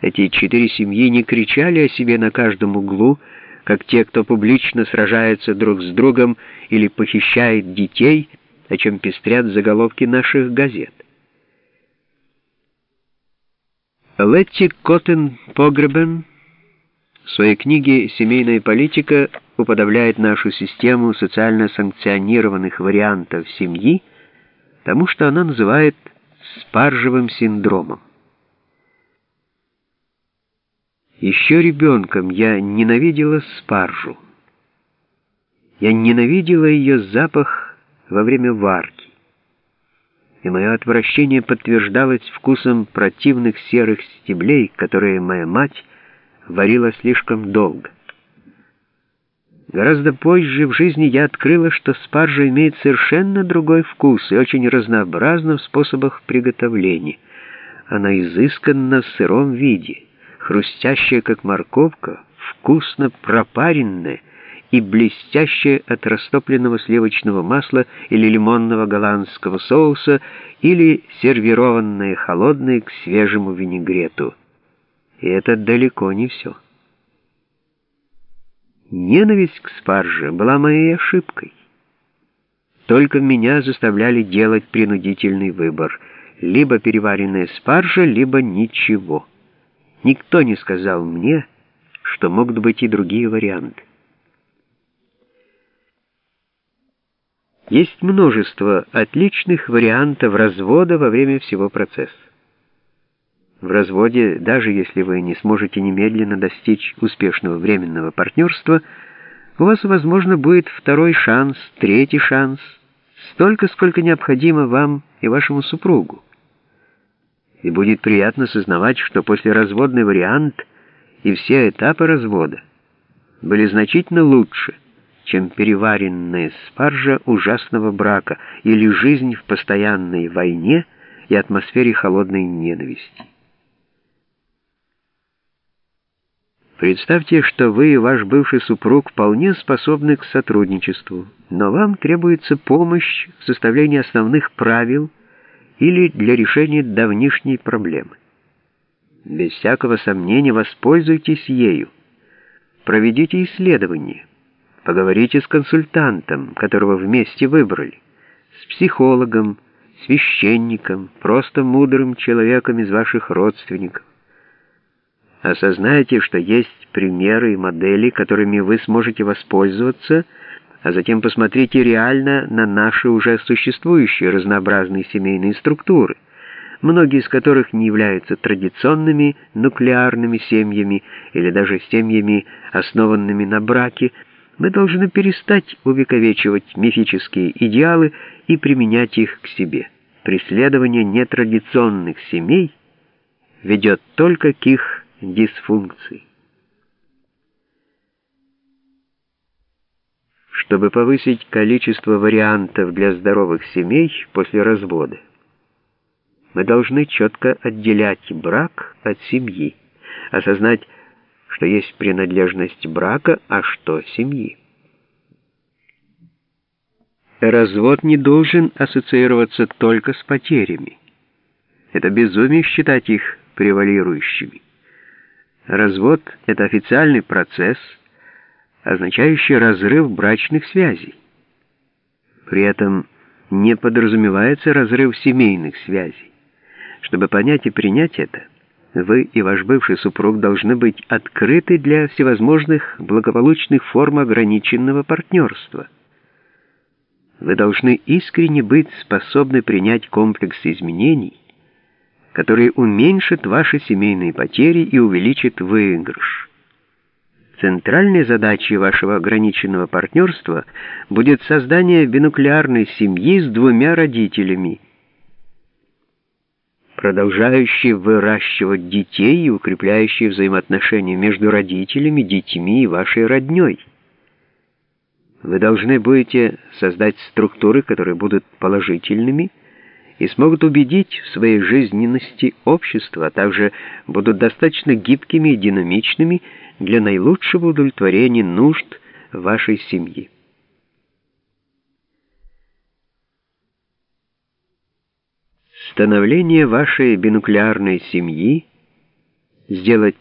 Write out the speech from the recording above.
Эти четыре семьи не кричали о себе на каждом углу, как те, кто публично сражается друг с другом или похищает детей, о чем пестрят заголовки наших газет. Летти Коттен Погребен в своей книге «Семейная политика» уподобляет нашу систему социально санкционированных вариантов семьи тому, что она называет спаржевым синдромом. Еще ребенком я ненавидела спаржу. Я ненавидела ее запах во время варки. И мое отвращение подтверждалось вкусом противных серых стеблей, которые моя мать варила слишком долго. Гораздо позже в жизни я открыла, что спаржа имеет совершенно другой вкус и очень разнообразна в способах приготовления. Она изысканна в сыром виде хрустящая, как морковка, вкусно пропаренная и блестящая от растопленного сливочного масла или лимонного голландского соуса, или сервированная холодной к свежему винегрету. И это далеко не все. Ненависть к спарже была моей ошибкой. Только меня заставляли делать принудительный выбор — либо переваренная спаржа, либо ничего. Никто не сказал мне, что могут быть и другие варианты. Есть множество отличных вариантов развода во время всего процесса. В разводе, даже если вы не сможете немедленно достичь успешного временного партнерства, у вас, возможно, будет второй шанс, третий шанс, столько, сколько необходимо вам и вашему супругу и будет приятно сознавать, что после разводный вариант и все этапы развода были значительно лучше, чем переваренная спаржа ужасного брака или жизнь в постоянной войне и атмосфере холодной ненависти. Представьте, что вы и ваш бывший супруг вполне способны к сотрудничеству, но вам требуется помощь в составлении основных правил, или для решения давнишней проблемы. Без всякого сомнения воспользуйтесь ею. Проведите исследование. Поговорите с консультантом, которого вместе выбрали, с психологом, священником, просто мудрым человеком из ваших родственников. Осознайте, что есть примеры и модели, которыми вы сможете воспользоваться – а затем посмотрите реально на наши уже существующие разнообразные семейные структуры, многие из которых не являются традиционными нуклеарными семьями или даже семьями, основанными на браке, мы должны перестать увековечивать мифические идеалы и применять их к себе. Преследование нетрадиционных семей ведет только к их дисфункции. Чтобы повысить количество вариантов для здоровых семей после развода. Мы должны четко отделять брак от семьи, осознать, что есть принадлежность брака, а что семьи. Развод не должен ассоциироваться только с потерями. Это безумие считать их превалирующими. Развод — это официальный процесс — означающий разрыв брачных связей. При этом не подразумевается разрыв семейных связей. Чтобы понять и принять это, вы и ваш бывший супруг должны быть открыты для всевозможных благополучных форм ограниченного партнерства. Вы должны искренне быть способны принять комплекс изменений, которые уменьшат ваши семейные потери и увеличат выигрыш. Центральной задачей вашего ограниченного партнерства будет создание бинуклеарной семьи с двумя родителями, продолжающей выращивать детей и укрепляющей взаимоотношения между родителями, детьми и вашей роднёй. Вы должны будете создать структуры, которые будут положительными и смогут убедить в своей жизненности общество, а также будут достаточно гибкими и динамичными, для наилучшего удовлетворения нужд вашей семьи. Становление вашей бинуклеарной семьи сделать